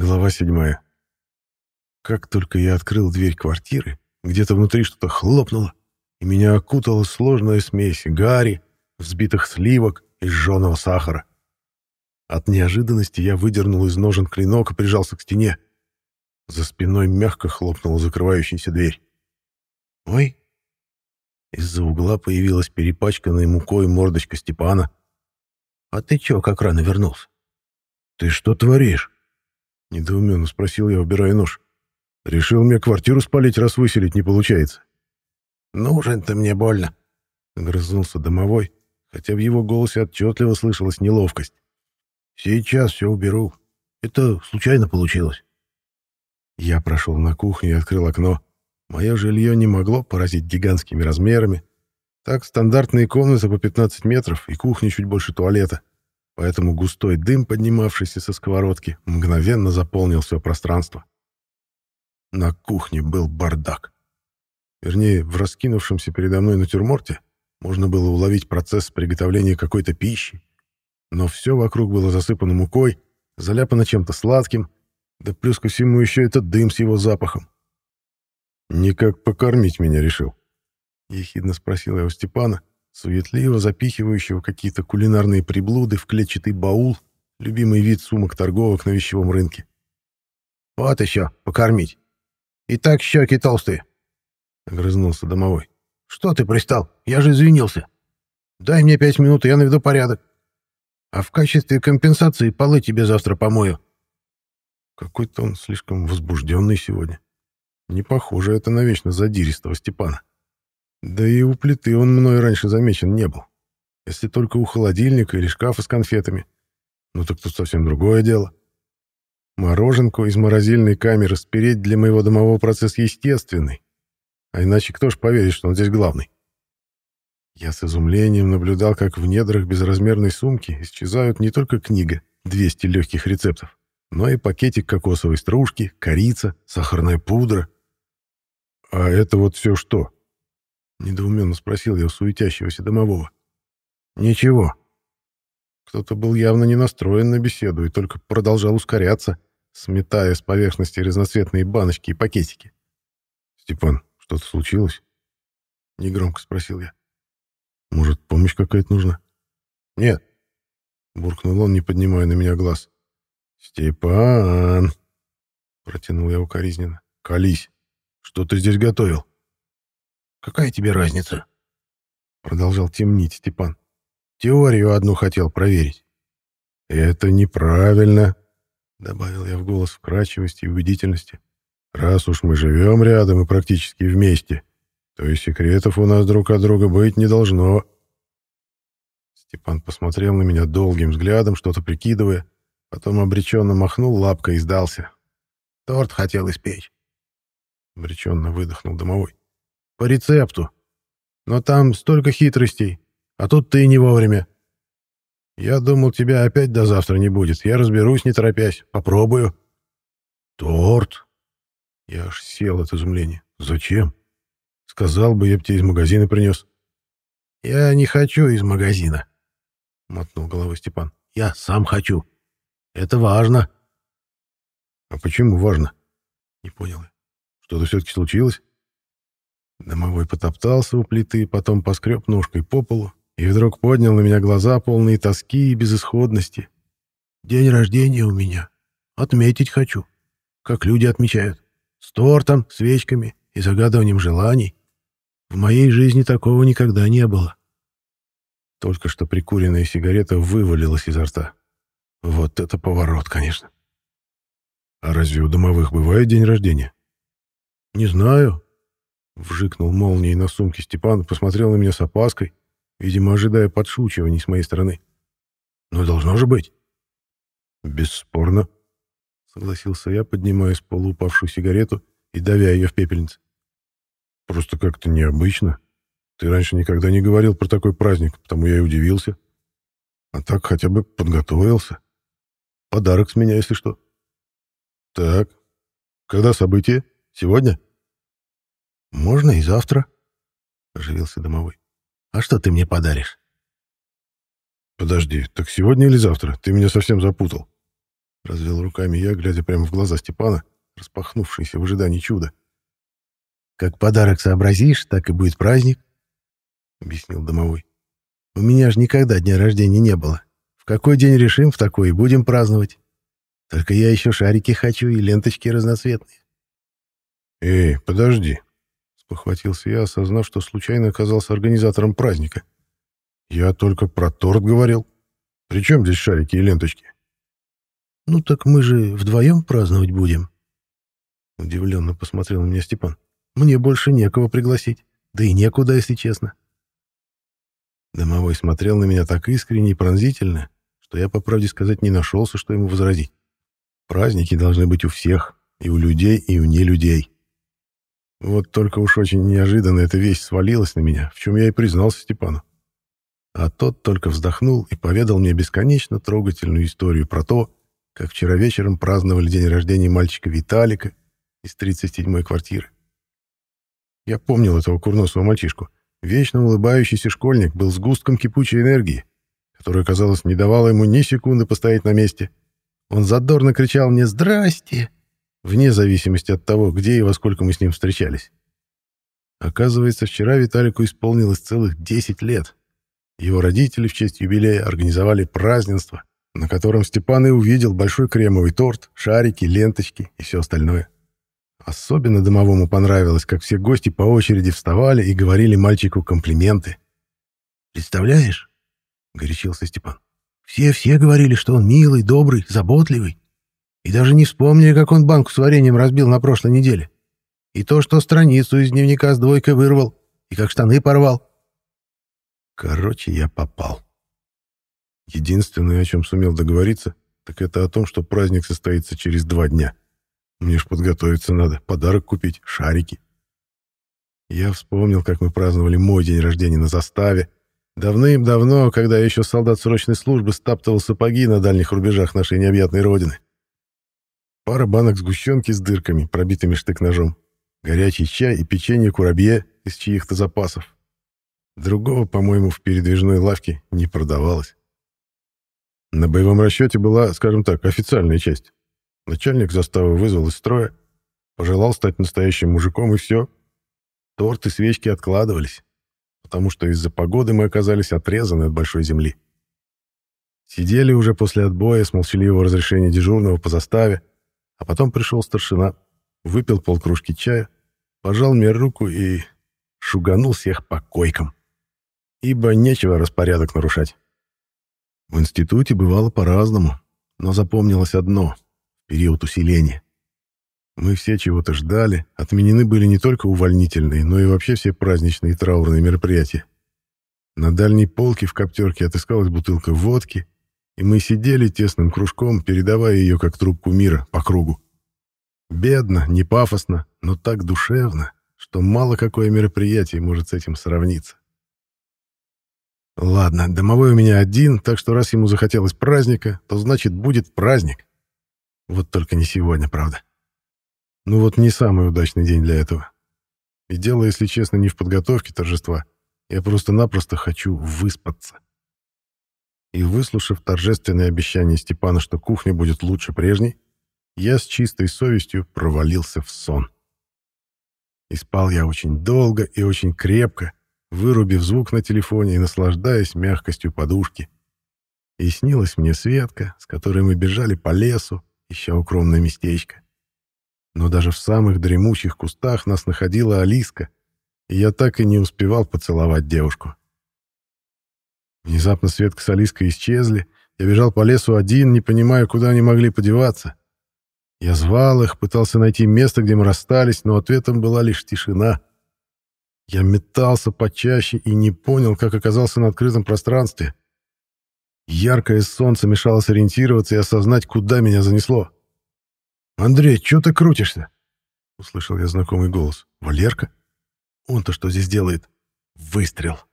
Глава седьмая. Как только я открыл дверь квартиры, где-то внутри что-то хлопнуло, и меня окутала сложная смесь гари, взбитых сливок и жженого сахара. От неожиданности я выдернул из ножен клинок и прижался к стене. За спиной мягко хлопнула закрывающаяся дверь. «Ой!» Из-за угла появилась перепачканная мукой мордочка Степана. «А ты чё, как рано вернулся?» «Ты что творишь?» — недоуменно спросил я, убирая нож. «Решил мне квартиру спалить, раз выселить не получается». «Нужен ты мне больно», — огрызнулся домовой, хотя в его голосе отчетливо слышалась неловкость. «Сейчас все уберу. Это случайно получилось». Я прошел на кухню и открыл окно. Мое жилье не могло поразить гигантскими размерами. Так стандартные комнаты по 15 метров и кухня чуть больше туалета поэтому густой дым, поднимавшийся со сковородки, мгновенно заполнил все пространство. На кухне был бардак. Вернее, в раскинувшемся передо мной натюрморте можно было уловить процесс приготовления какой-то пищи, но все вокруг было засыпано мукой, заляпано чем-то сладким, да плюс ко всему еще этот дым с его запахом. «Никак покормить меня решил?» — ехидно спросил я у Степана, суетливо запихивающего какие-то кулинарные приблуды в клетчатый баул, любимый вид сумок торговок на вещевом рынке. «Вот еще, покормить. И так щеки толстые», — огрызнулся домовой. «Что ты пристал? Я же извинился. Дай мне пять минут, и я наведу порядок. А в качестве компенсации полы тебе завтра помою». Какой-то он слишком возбужденный сегодня. Не похоже это на вечно задиристого Степана. Да и у плиты он мной раньше замечен не был. Если только у холодильника или шкафа с конфетами. Ну так тут совсем другое дело. Мороженку из морозильной камеры спереть для моего домового процесс естественный. А иначе кто ж поверит, что он здесь главный? Я с изумлением наблюдал, как в недрах безразмерной сумки исчезают не только книга «200 легких рецептов», но и пакетик кокосовой стружки, корица, сахарная пудра. А это вот все что? — недоуменно спросил я у суетящегося домового. «Ничего». Кто-то был явно не настроен на беседу и только продолжал ускоряться, сметая с поверхности разноцветные баночки и пакетики. «Степан, что-то случилось?» — негромко спросил я. «Может, помощь какая-то нужна?» «Нет», — буркнул он, не поднимая на меня глаз. «Степан!» — протянул я укоризненно. «Колись! Что ты здесь готовил?» Какая тебе разница? Продолжал темнить Степан. Теорию одну хотел проверить. Это неправильно, добавил я в голос вкрадчивости и убедительности. Раз уж мы живем рядом и практически вместе, то и секретов у нас друг от друга быть не должно. Степан посмотрел на меня долгим взглядом, что-то прикидывая, потом обреченно махнул лапкой и сдался. Торт хотел испечь. Обреченно выдохнул домовой. По рецепту. Но там столько хитростей, а тут ты не вовремя. Я думал, тебя опять до завтра не будет. Я разберусь, не торопясь. Попробую. Торт. Я аж сел от изумления. Зачем? Сказал бы, я бы тебе из магазина принес. Я не хочу из магазина. Мотнул головой Степан. Я сам хочу. Это важно. А почему важно? Не понял я. Что-то все-таки случилось? Домовой потоптался у плиты, потом поскреб ножкой по полу и вдруг поднял на меня глаза, полные тоски и безысходности. «День рождения у меня. Отметить хочу. Как люди отмечают. С тортом, свечками и загадыванием желаний. В моей жизни такого никогда не было». Только что прикуренная сигарета вывалилась изо рта. Вот это поворот, конечно. А разве у домовых бывает день рождения? Не знаю, Вжикнул молнией на сумке Степан, посмотрел на меня с опаской, видимо, ожидая подшучиваний с моей стороны. «Но должно же быть!» «Бесспорно», — согласился я, поднимая с пола упавшую сигарету и давя ее в пепельницу. «Просто как-то необычно. Ты раньше никогда не говорил про такой праздник, потому я и удивился. А так хотя бы подготовился. Подарок с меня, если что». «Так, когда событие? Сегодня?» «Можно и завтра», — оживился домовой. «А что ты мне подаришь?» «Подожди, так сегодня или завтра? Ты меня совсем запутал». развел руками я, глядя прямо в глаза Степана, распахнувшиеся в ожидании чуда. «Как подарок сообразишь, так и будет праздник», — объяснил домовой. «У меня же никогда дня рождения не было. В какой день решим, в такой и будем праздновать. Только я еще шарики хочу и ленточки разноцветные». «Эй, подожди», — спохватился я, осознав, что случайно оказался организатором праздника. «Я только про торт говорил. При чем здесь шарики и ленточки?» «Ну так мы же вдвоем праздновать будем», — удивленно посмотрел на меня Степан. Мне больше некого пригласить. Да и некуда, если честно. Домовой смотрел на меня так искренне и пронзительно, что я, по правде сказать, не нашелся, что ему возразить. Праздники должны быть у всех, и у людей, и у нелюдей. Вот только уж очень неожиданно эта вещь свалилась на меня, в чем я и признался Степану. А тот только вздохнул и поведал мне бесконечно трогательную историю про то, как вчера вечером праздновали день рождения мальчика Виталика из 37-й квартиры. Я помнил этого курносого мальчишку. Вечно улыбающийся школьник был сгустком кипучей энергии, которая, казалось, не давала ему ни секунды постоять на месте. Он задорно кричал мне «Здрасте!», вне зависимости от того, где и во сколько мы с ним встречались. Оказывается, вчера Виталику исполнилось целых 10 лет. Его родители в честь юбилея организовали празднество, на котором Степан и увидел большой кремовый торт, шарики, ленточки и все остальное. Особенно домовому понравилось, как все гости по очереди вставали и говорили мальчику комплименты. «Представляешь?» — горячился Степан. «Все-все говорили, что он милый, добрый, заботливый. И даже не вспомнили, как он банку с вареньем разбил на прошлой неделе. И то, что страницу из дневника с двойкой вырвал, и как штаны порвал. Короче, я попал. Единственное, о чем сумел договориться, так это о том, что праздник состоится через два дня. Мне ж подготовиться надо, подарок купить, шарики. Я вспомнил, как мы праздновали мой день рождения на заставе. Давным-давно, когда я еще солдат срочной службы стаптывал сапоги на дальних рубежах нашей необъятной родины. Пара банок сгущенки с дырками, пробитыми штык-ножом. Горячий чай и печенье курабье из чьих-то запасов. Другого, по-моему, в передвижной лавке не продавалось. На боевом расчете была, скажем так, официальная часть. Начальник заставы вызвал из строя, пожелал стать настоящим мужиком, и все. Торт и свечки откладывались, потому что из-за погоды мы оказались отрезаны от большой земли. Сидели уже после отбоя с молчаливого разрешения дежурного по заставе, а потом пришел старшина, выпил полкружки чая, пожал мне руку и шуганул всех по койкам. Ибо нечего распорядок нарушать. В институте бывало по-разному, но запомнилось одно — период усиления. Мы все чего-то ждали, отменены были не только увольнительные, но и вообще все праздничные и траурные мероприятия. На дальней полке в коптерке отыскалась бутылка водки, и мы сидели тесным кружком, передавая ее как трубку мира по кругу. Бедно, не пафосно, но так душевно, что мало какое мероприятие может с этим сравниться. Ладно, домовой у меня один, так что раз ему захотелось праздника, то значит будет праздник. Вот только не сегодня, правда. Ну вот не самый удачный день для этого. И дело, если честно, не в подготовке торжества. Я просто-напросто хочу выспаться. И выслушав торжественное обещание Степана, что кухня будет лучше прежней, я с чистой совестью провалился в сон. И спал я очень долго и очень крепко, вырубив звук на телефоне и наслаждаясь мягкостью подушки. И снилась мне Светка, с которой мы бежали по лесу, ища укромное местечко. Но даже в самых дремучих кустах нас находила Алиска, и я так и не успевал поцеловать девушку. Внезапно Светка с Алиской исчезли, я бежал по лесу один, не понимая, куда они могли подеваться. Я звал их, пытался найти место, где мы расстались, но ответом была лишь тишина. Я метался почаще и не понял, как оказался на открытом пространстве. Яркое солнце мешало сориентироваться и осознать, куда меня занесло. «Андрей, что ты крутишься?» — услышал я знакомый голос. «Валерка? Он-то что здесь делает?» «Выстрел!»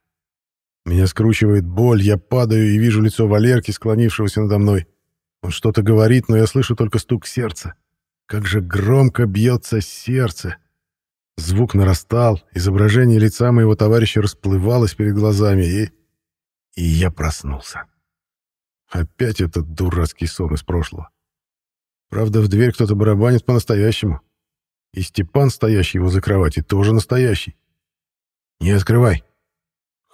Меня скручивает боль, я падаю и вижу лицо Валерки, склонившегося надо мной. Он что-то говорит, но я слышу только стук сердца. Как же громко бьется сердце! Звук нарастал, изображение лица моего товарища расплывалось перед глазами, и... И я проснулся. Опять этот дурацкий сон из прошлого. Правда, в дверь кто-то барабанит по-настоящему. И Степан, стоящий возле кровати, тоже настоящий. «Не открывай!» —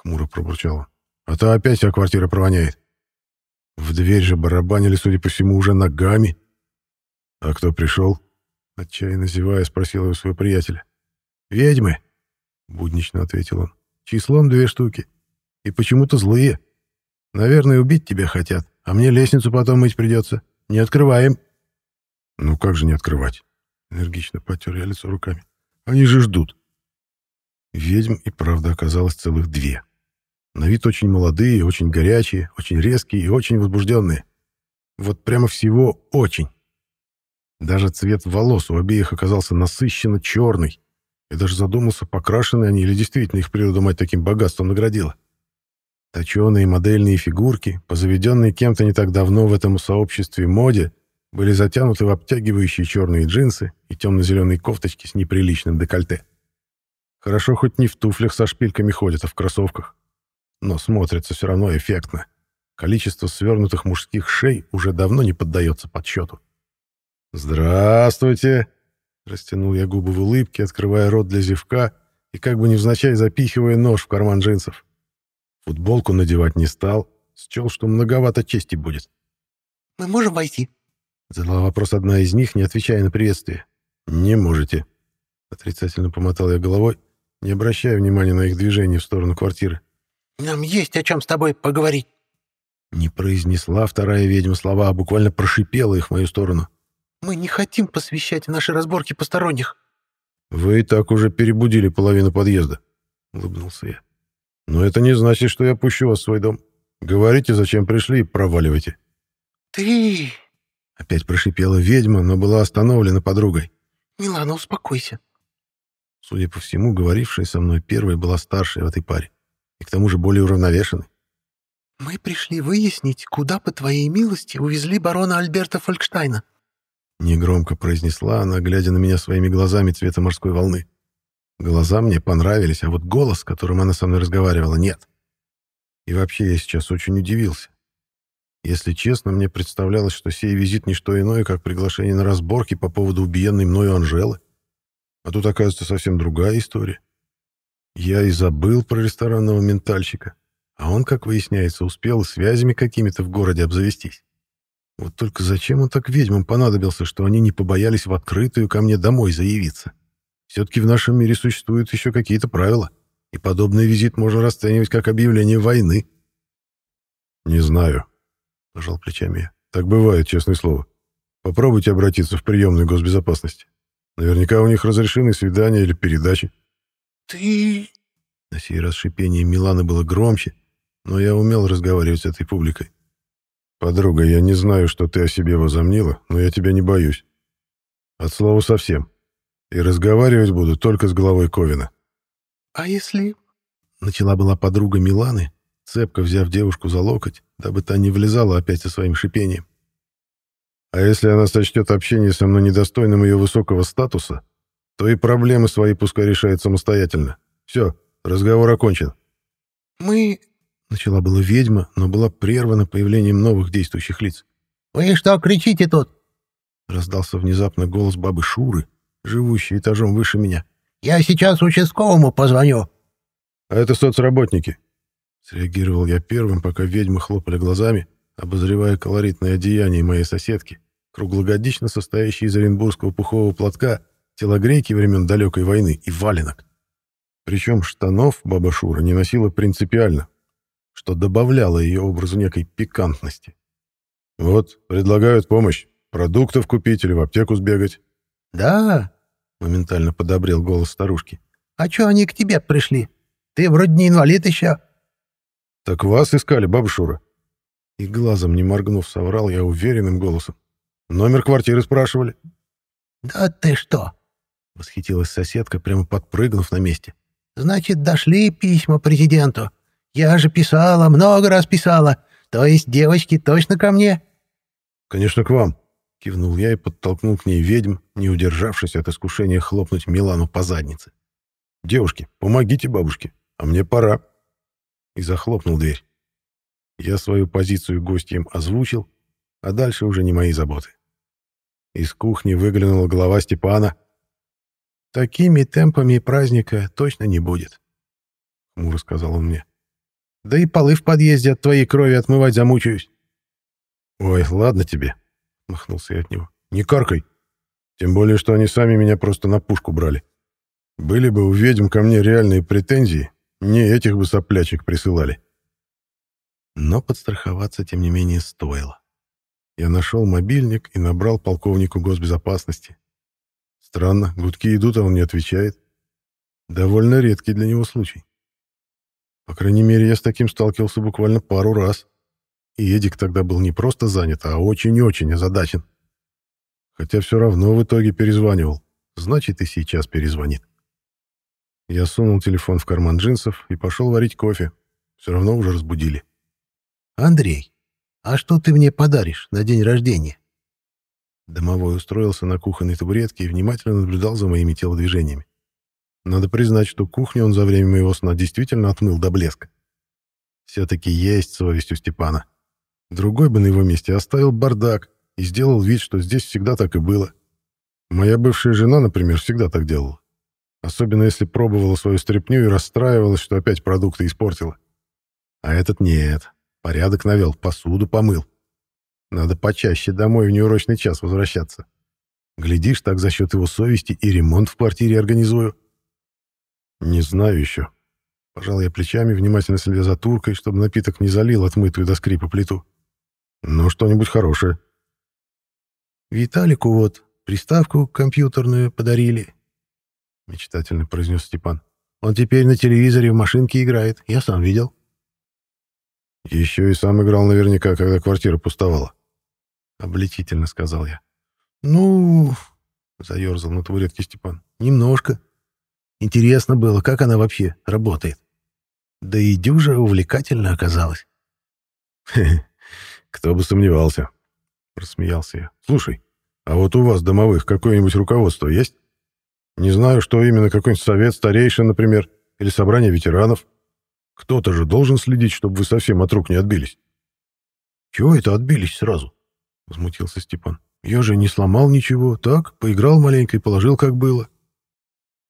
хмуро пробурчал он. «А то опять вся квартира провоняет». В дверь же барабанили, судя по всему, уже ногами. «А кто пришел?» — отчаянно зевая, спросил его своего приятеля. «Ведьмы!» — буднично ответил он. «Числом две штуки. И почему-то злые. Наверное, убить тебя хотят, а мне лестницу потом мыть придется. Не открываем». «Ну как же не открывать?» — энергично потер я лицо руками. «Они же ждут». Ведьм и правда оказалось целых две. На вид очень молодые, очень горячие, очень резкие и очень возбужденные. Вот прямо всего очень. Даже цвет волос у обеих оказался насыщенно черный. Я даже задумался, покрашены они или действительно их природа мать таким богатством наградила. Точеные модельные фигурки, позаведенные кем-то не так давно в этом сообществе моде, были затянуты в обтягивающие черные джинсы и темно-зеленые кофточки с неприличным декольте. Хорошо хоть не в туфлях со шпильками ходят, а в кроссовках. Но смотрится все равно эффектно. Количество свернутых мужских шей уже давно не поддается подсчету. «Здравствуйте!» Растянул я губы в улыбке, открывая рот для зевка и как бы невзначай запихивая нож в карман джинсов. Футболку надевать не стал, счел, что многовато чести будет. «Мы можем войти?» Задала вопрос одна из них, не отвечая на приветствие. «Не можете». Отрицательно помотал я головой, не обращая внимания на их движение в сторону квартиры. «Нам есть о чем с тобой поговорить». Не произнесла вторая ведьма слова, а буквально прошипела их в мою сторону. «Мы не хотим посвящать наши разборки посторонних». «Вы и так уже перебудили половину подъезда», — улыбнулся я. «Но это не значит, что я пущу вас в свой дом. Говорите, зачем пришли, и проваливайте». «Ты...» — опять прошипела ведьма, но была остановлена подругой. «Милана, успокойся». Судя по всему, говорившая со мной первой была старшей в этой паре, и к тому же более уравновешенной. «Мы пришли выяснить, куда, по твоей милости, увезли барона Альберта Фолькштайна». Негромко произнесла она, глядя на меня своими глазами цвета морской волны. Глаза мне понравились, а вот голос, которым она со мной разговаривала, нет. И вообще я сейчас очень удивился. Если честно, мне представлялось, что сей визит не что иное, как приглашение на разборки по поводу убиенной мною Анжелы. А тут, оказывается, совсем другая история. Я и забыл про ресторанного ментальщика, а он, как выясняется, успел связями какими-то в городе обзавестись. Вот только зачем он так ведьмам понадобился, что они не побоялись в открытую ко мне домой заявиться? Все-таки в нашем мире существуют еще какие-то правила, и подобный визит можно расценивать как объявление войны. «Не знаю», — пожал плечами я. «Так бывает, честное слово. Попробуйте обратиться в приемную госбезопасности. Наверняка у них разрешены свидания или передачи. «Ты...» На сей раз шипение Миланы было громче, но я умел разговаривать с этой публикой. «Подруга, я не знаю, что ты о себе возомнила, но я тебя не боюсь. От слова совсем. И разговаривать буду только с головой Ковина». «А если...» Начала была подруга Миланы, цепко взяв девушку за локоть, дабы та не влезала опять со своим шипением. А если она сочтет общение со мной недостойным ее высокого статуса, то и проблемы свои пускай решает самостоятельно. Все, разговор окончен. «Мы...» — начала была ведьма, но была прервана появлением новых действующих лиц. «Вы что кричите тут?» — раздался внезапно голос бабы Шуры, живущей этажом выше меня. «Я сейчас участковому позвоню». «А это соцработники», — среагировал я первым, пока ведьмы хлопали глазами, обозревая колоритное одеяние моей соседки, круглогодично состоящей из оренбургского пухового платка, телогрейки времен далекой войны и валенок. Причем штанов баба Шура не носила принципиально, что добавляло ее образу некой пикантности. «Вот, предлагают помощь. Продуктов купить или в аптеку сбегать». «Да?» — моментально подобрел голос старушки. «А чё они к тебе пришли? Ты вроде не инвалид еще». «Так вас искали, баба Шура». И глазом не моргнув, соврал я уверенным голосом. «Номер квартиры спрашивали». «Да ты что?» — восхитилась соседка, прямо подпрыгнув на месте. «Значит, дошли письма президенту. Я же писала, много раз писала. То есть девочки точно ко мне?» «Конечно, к вам», — кивнул я и подтолкнул к ней ведьм, не удержавшись от искушения хлопнуть Милану по заднице. «Девушки, помогите бабушке, а мне пора». И захлопнул дверь. Я свою позицию гостям озвучил, а дальше уже не мои заботы. Из кухни выглянула голова Степана. «Такими темпами праздника точно не будет», — хмуро сказал он мне. «Да и полы в подъезде от твоей крови отмывать замучаюсь». «Ой, ладно тебе», — махнулся я от него. «Не каркай. Тем более, что они сами меня просто на пушку брали. Были бы у ведьм ко мне реальные претензии, не этих бы соплячек присылали». Но подстраховаться, тем не менее, стоило. Я нашел мобильник и набрал полковнику госбезопасности. Странно, гудки идут, а он не отвечает. Довольно редкий для него случай. По крайней мере, я с таким сталкивался буквально пару раз. И Эдик тогда был не просто занят, а очень-очень озадачен. Хотя все равно в итоге перезванивал. Значит, и сейчас перезвонит. Я сунул телефон в карман джинсов и пошел варить кофе. Все равно уже разбудили. «Андрей, а что ты мне подаришь на день рождения?» Домовой устроился на кухонной табуретке и внимательно наблюдал за моими телодвижениями. Надо признать, что кухню он за время моего сна действительно отмыл до блеска. Все-таки есть совесть у Степана. Другой бы на его месте оставил бардак и сделал вид, что здесь всегда так и было. Моя бывшая жена, например, всегда так делала. Особенно если пробовала свою стряпню и расстраивалась, что опять продукты испортила. А этот нет. Порядок навел, посуду помыл. Надо почаще домой в неурочный час возвращаться. Глядишь, так за счет его совести и ремонт в квартире организую. Не знаю еще. Пожал я плечами, внимательно следя за туркой, чтобы напиток не залил отмытую до скрипа плиту. Но что-нибудь хорошее. Виталику вот приставку компьютерную подарили. Мечтательно произнес Степан. Он теперь на телевизоре в машинке играет. Я сам видел. Еще и сам играл наверняка, когда квартира пустовала. Обличительно сказал я. «Ну...» — заерзал на табуретке Степан. «Немножко. Интересно было, как она вообще работает. Да и дюжа увлекательно оказалась». кто бы сомневался», — рассмеялся я. «Слушай, а вот у вас, домовых, какое-нибудь руководство есть? Не знаю, что именно, какой-нибудь совет старейшин, например, или собрание ветеранов. Кто-то же должен следить, чтобы вы совсем от рук не отбились». «Чего это отбились сразу?» Возмутился Степан. «Я же не сломал ничего, так? Поиграл маленько и положил, как было.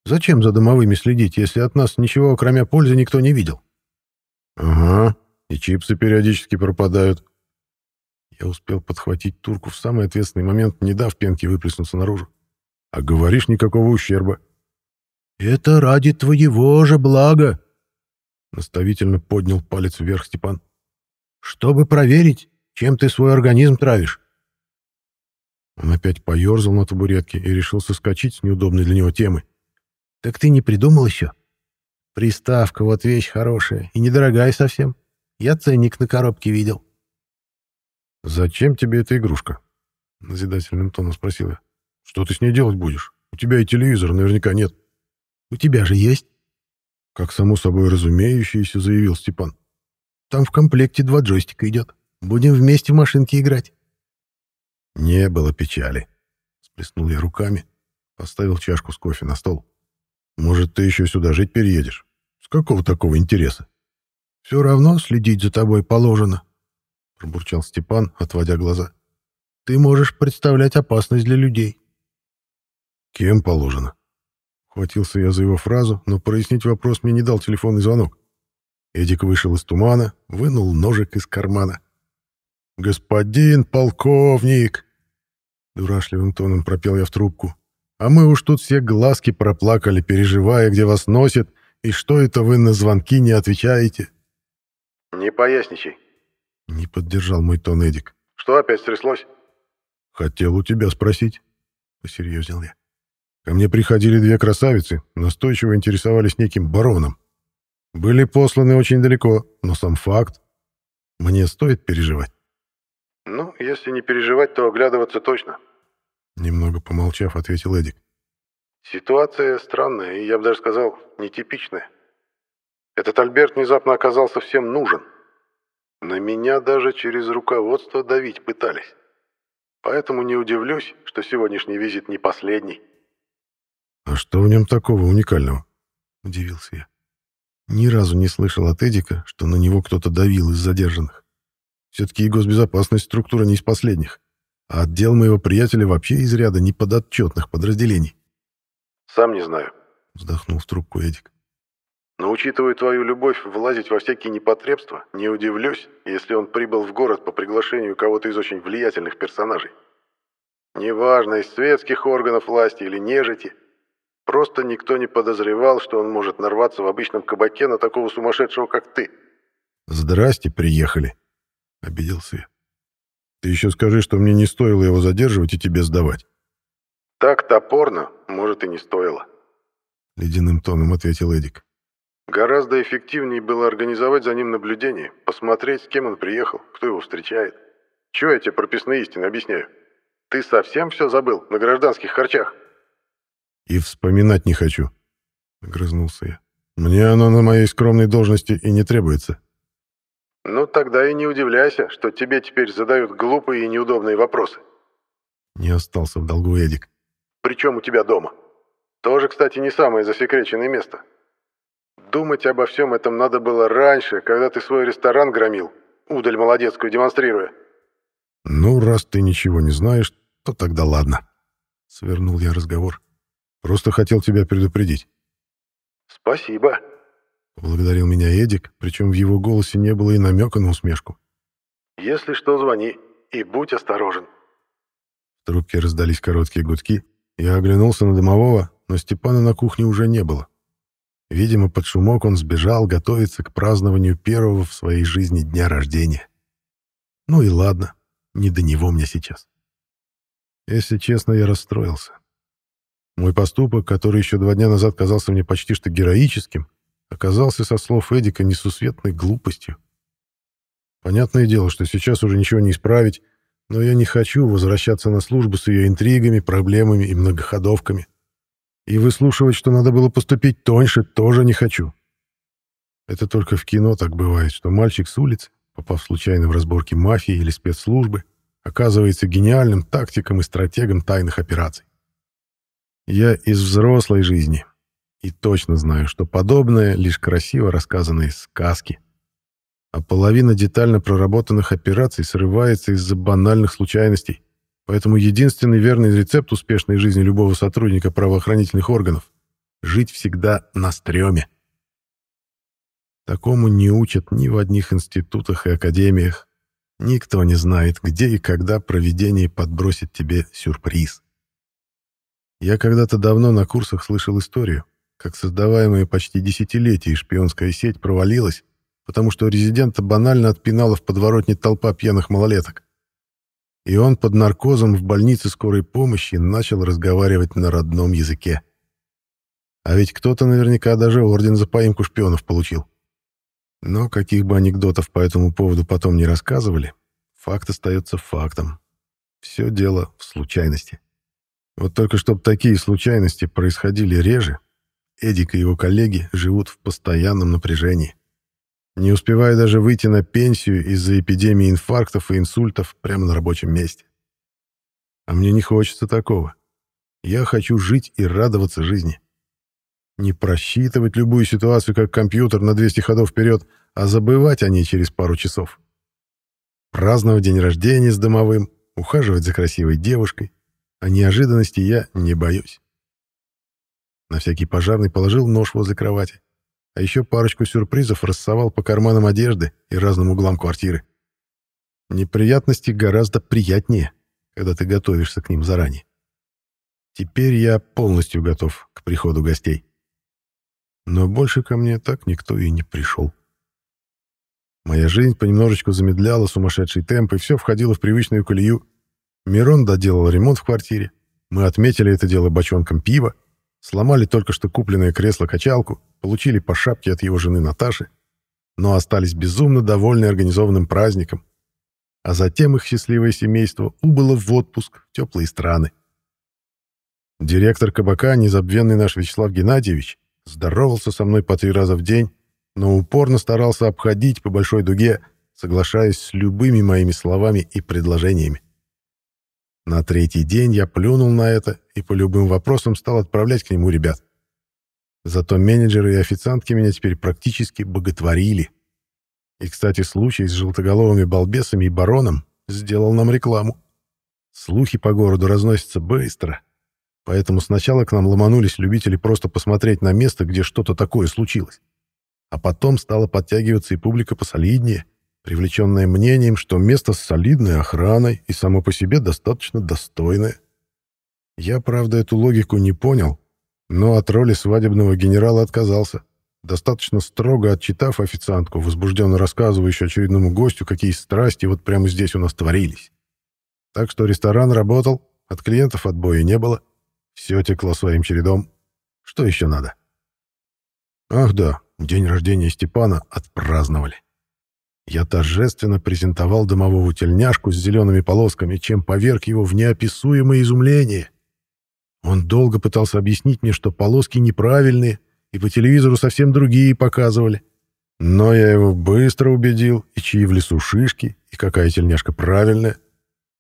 Зачем за домовыми следить, если от нас ничего, кроме пользы, никто не видел?» «Ага, и чипсы периодически пропадают». Я успел подхватить турку в самый ответственный момент, не дав пенке выплеснуться наружу. «А говоришь, никакого ущерба». «Это ради твоего же блага!» Наставительно поднял палец вверх Степан. «Чтобы проверить, чем ты свой организм травишь. Он опять поерзал на табуретке и решил соскочить с неудобной для него темы. «Так ты не придумал еще? Приставка, вот вещь хорошая и недорогая совсем. Я ценник на коробке видел». «Зачем тебе эта игрушка?» — назидательным тоном спросил я. «Что ты с ней делать будешь? У тебя и телевизора наверняка нет». «У тебя же есть?» Как само собой разумеющееся, заявил Степан. «Там в комплекте два джойстика идет. Будем вместе в машинке играть». Не было печали. Сплеснул я руками, поставил чашку с кофе на стол. Может, ты еще сюда жить переедешь? С какого такого интереса? Все равно следить за тобой положено, пробурчал Степан, отводя глаза. Ты можешь представлять опасность для людей. Кем положено? Хватился я за его фразу, но прояснить вопрос мне не дал телефонный звонок. Эдик вышел из тумана, вынул ножик из кармана. «Господин полковник!» Дурашливым тоном пропел я в трубку. «А мы уж тут все глазки проплакали, переживая, где вас носит, и что это вы на звонки не отвечаете?» «Не поясничай», — не поддержал мой тон Эдик. «Что опять стряслось?» «Хотел у тебя спросить», — посерьезнел я. «Ко мне приходили две красавицы, настойчиво интересовались неким бароном. Были посланы очень далеко, но сам факт. Мне стоит переживать?» «Ну, если не переживать, то оглядываться точно», — немного помолчав, ответил Эдик. «Ситуация странная и, я бы даже сказал, нетипичная. Этот Альберт внезапно оказался всем нужен. На меня даже через руководство давить пытались. Поэтому не удивлюсь, что сегодняшний визит не последний». «А что в нем такого уникального?» — удивился я. Ни разу не слышал от Эдика, что на него кто-то давил из задержанных. Все-таки и госбезопасность структура не из последних. а отдел моего приятеля вообще из ряда неподотчетных подразделений. «Сам не знаю», — вздохнул в трубку Эдик. «Но учитывая твою любовь влазить во всякие непотребства, не удивлюсь, если он прибыл в город по приглашению кого-то из очень влиятельных персонажей. Неважно, из светских органов власти или нежити, просто никто не подозревал, что он может нарваться в обычном кабаке на такого сумасшедшего, как ты». «Здрасте, приехали», — обиделся я. «Ты еще скажи, что мне не стоило его задерживать и тебе сдавать». «Так топорно, может, и не стоило», — ледяным тоном ответил Эдик. «Гораздо эффективнее было организовать за ним наблюдение, посмотреть, с кем он приехал, кто его встречает. Чего я тебе прописные истины объясняю? Ты совсем все забыл на гражданских харчах?» «И вспоминать не хочу», — огрызнулся я. «Мне оно на моей скромной должности и не требуется». «Ну, тогда и не удивляйся, что тебе теперь задают глупые и неудобные вопросы». Не остался в долгу Эдик. «Причем у тебя дома. Тоже, кстати, не самое засекреченное место. Думать обо всем этом надо было раньше, когда ты свой ресторан громил, удаль молодецкую демонстрируя». «Ну, раз ты ничего не знаешь, то тогда ладно», — свернул я разговор. «Просто хотел тебя предупредить». «Спасибо», Поблагодарил меня Эдик, причем в его голосе не было и намека на усмешку. «Если что, звони и будь осторожен». В трубке раздались короткие гудки. Я оглянулся на домового, но Степана на кухне уже не было. Видимо, под шумок он сбежал готовиться к празднованию первого в своей жизни дня рождения. Ну и ладно, не до него мне сейчас. Если честно, я расстроился. Мой поступок, который еще два дня назад казался мне почти что героическим, оказался, со слов Эдика, несусветной глупостью. Понятное дело, что сейчас уже ничего не исправить, но я не хочу возвращаться на службу с ее интригами, проблемами и многоходовками. И выслушивать, что надо было поступить тоньше, тоже не хочу. Это только в кино так бывает, что мальчик с улицы, попав случайно в разборки мафии или спецслужбы, оказывается гениальным тактиком и стратегом тайных операций. Я из взрослой жизни, и точно знаю, что подобное — лишь красиво рассказанные сказки. А половина детально проработанных операций срывается из-за банальных случайностей. Поэтому единственный верный рецепт успешной жизни любого сотрудника правоохранительных органов — жить всегда на стреме. Такому не учат ни в одних институтах и академиях. Никто не знает, где и когда проведение подбросит тебе сюрприз. Я когда-то давно на курсах слышал историю, как создаваемая почти десятилетия шпионская сеть провалилась, потому что резидента банально отпинала в подворотне толпа пьяных малолеток. И он под наркозом в больнице скорой помощи начал разговаривать на родном языке. А ведь кто-то наверняка даже орден за поимку шпионов получил. Но каких бы анекдотов по этому поводу потом не рассказывали, факт остается фактом. Все дело в случайности. Вот только чтобы такие случайности происходили реже, Эдик и его коллеги живут в постоянном напряжении. Не успевая даже выйти на пенсию из-за эпидемии инфарктов и инсультов прямо на рабочем месте. А мне не хочется такого. Я хочу жить и радоваться жизни. Не просчитывать любую ситуацию как компьютер на 200 ходов вперед, а забывать о ней через пару часов. Праздновать день рождения с домовым, ухаживать за красивой девушкой. А неожиданности я не боюсь. На всякий пожарный положил нож возле кровати. А еще парочку сюрпризов рассовал по карманам одежды и разным углам квартиры. Неприятности гораздо приятнее, когда ты готовишься к ним заранее. Теперь я полностью готов к приходу гостей. Но больше ко мне так никто и не пришел. Моя жизнь понемножечку замедляла сумасшедший темп, и все входило в привычную колею. Мирон доделал ремонт в квартире. Мы отметили это дело бочонком пива, Сломали только что купленное кресло-качалку, получили по шапке от его жены Наташи, но остались безумно довольны организованным праздником. А затем их счастливое семейство убыло в отпуск в теплые страны. Директор кабака, незабвенный наш Вячеслав Геннадьевич, здоровался со мной по три раза в день, но упорно старался обходить по большой дуге, соглашаясь с любыми моими словами и предложениями. На третий день я плюнул на это и по любым вопросам стал отправлять к нему ребят. Зато менеджеры и официантки меня теперь практически боготворили. И, кстати, случай с желтоголовыми балбесами и бароном сделал нам рекламу. Слухи по городу разносятся быстро, поэтому сначала к нам ломанулись любители просто посмотреть на место, где что-то такое случилось. А потом стала подтягиваться и публика посолиднее, привлеченная мнением, что место с солидной охраной и само по себе достаточно достойное. Я, правда, эту логику не понял, но от роли свадебного генерала отказался, достаточно строго отчитав официантку, возбужденно рассказывающую очередному гостю, какие страсти вот прямо здесь у нас творились. Так что ресторан работал, от клиентов отбоя не было, все текло своим чередом. Что еще надо? Ах да, день рождения Степана отпраздновали. Я торжественно презентовал домового тельняшку с зелеными полосками, чем поверг его в неописуемое изумление. Он долго пытался объяснить мне, что полоски неправильные, и по телевизору совсем другие показывали. Но я его быстро убедил, и чьи в лесу шишки, и какая тельняшка правильная.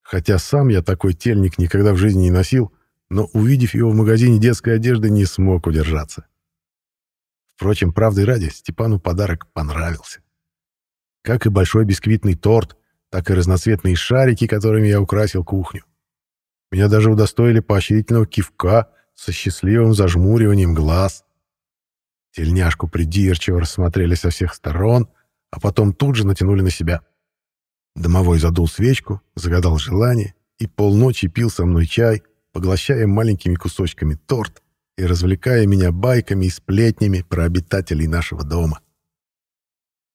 Хотя сам я такой тельник никогда в жизни не носил, но, увидев его в магазине детской одежды, не смог удержаться. Впрочем, правды ради, Степану подарок понравился. Как и большой бисквитный торт, так и разноцветные шарики, которыми я украсил кухню. Меня даже удостоили поощрительного кивка со счастливым зажмуриванием глаз. Тельняшку придирчиво рассмотрели со всех сторон, а потом тут же натянули на себя. Домовой задул свечку, загадал желание и полночи пил со мной чай, поглощая маленькими кусочками торт и развлекая меня байками и сплетнями про обитателей нашего дома.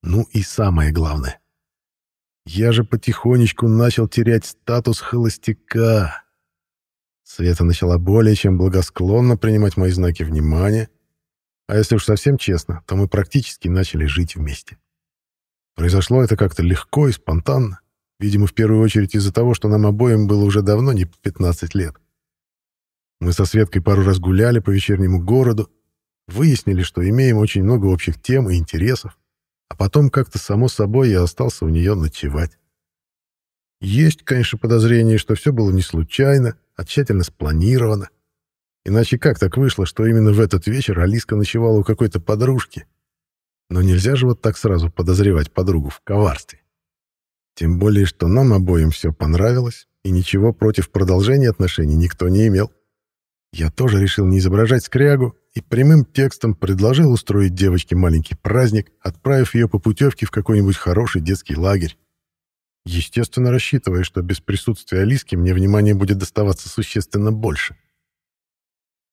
Ну и самое главное. Я же потихонечку начал терять статус холостяка. Света начала более чем благосклонно принимать мои знаки внимания, а если уж совсем честно, то мы практически начали жить вместе. Произошло это как-то легко и спонтанно, видимо, в первую очередь из-за того, что нам обоим было уже давно не по 15 лет. Мы со Светкой пару раз гуляли по вечернему городу, выяснили, что имеем очень много общих тем и интересов, а потом как-то само собой я остался у нее ночевать. Есть, конечно, подозрение, что все было не случайно, а тщательно спланировано. Иначе как так вышло, что именно в этот вечер Алиска ночевала у какой-то подружки? Но нельзя же вот так сразу подозревать подругу в коварстве. Тем более, что нам обоим все понравилось, и ничего против продолжения отношений никто не имел. Я тоже решил не изображать скрягу и прямым текстом предложил устроить девочке маленький праздник, отправив ее по путевке в какой-нибудь хороший детский лагерь. Естественно, рассчитывая, что без присутствия Алиски мне внимание будет доставаться существенно больше.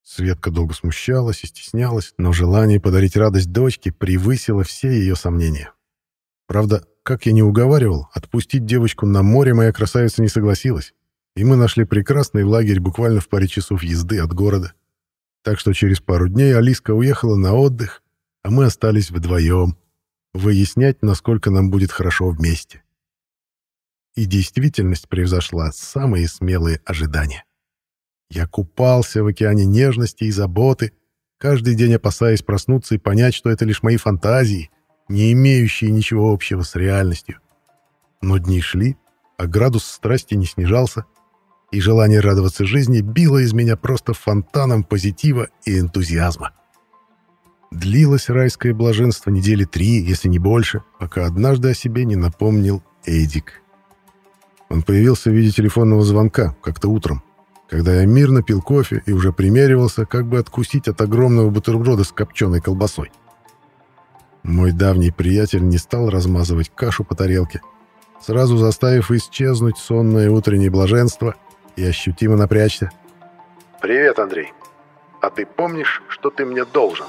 Светка долго смущалась и стеснялась, но желание подарить радость дочке превысило все ее сомнения. Правда, как я не уговаривал, отпустить девочку на море моя красавица не согласилась, и мы нашли прекрасный лагерь буквально в паре часов езды от города. Так что через пару дней Алиска уехала на отдых, а мы остались вдвоем, выяснять, насколько нам будет хорошо вместе. И действительность превзошла самые смелые ожидания. Я купался в океане нежности и заботы, каждый день опасаясь проснуться и понять, что это лишь мои фантазии, не имеющие ничего общего с реальностью. Но дни шли, а градус страсти не снижался, и желание радоваться жизни било из меня просто фонтаном позитива и энтузиазма. Длилось райское блаженство недели три, если не больше, пока однажды о себе не напомнил Эдик. Он появился в виде телефонного звонка как-то утром, когда я мирно пил кофе и уже примеривался, как бы откусить от огромного бутерброда с копченой колбасой. Мой давний приятель не стал размазывать кашу по тарелке, сразу заставив исчезнуть сонное утреннее блаженство и ощутимо напрячься. «Привет, Андрей. А ты помнишь, что ты мне должен?»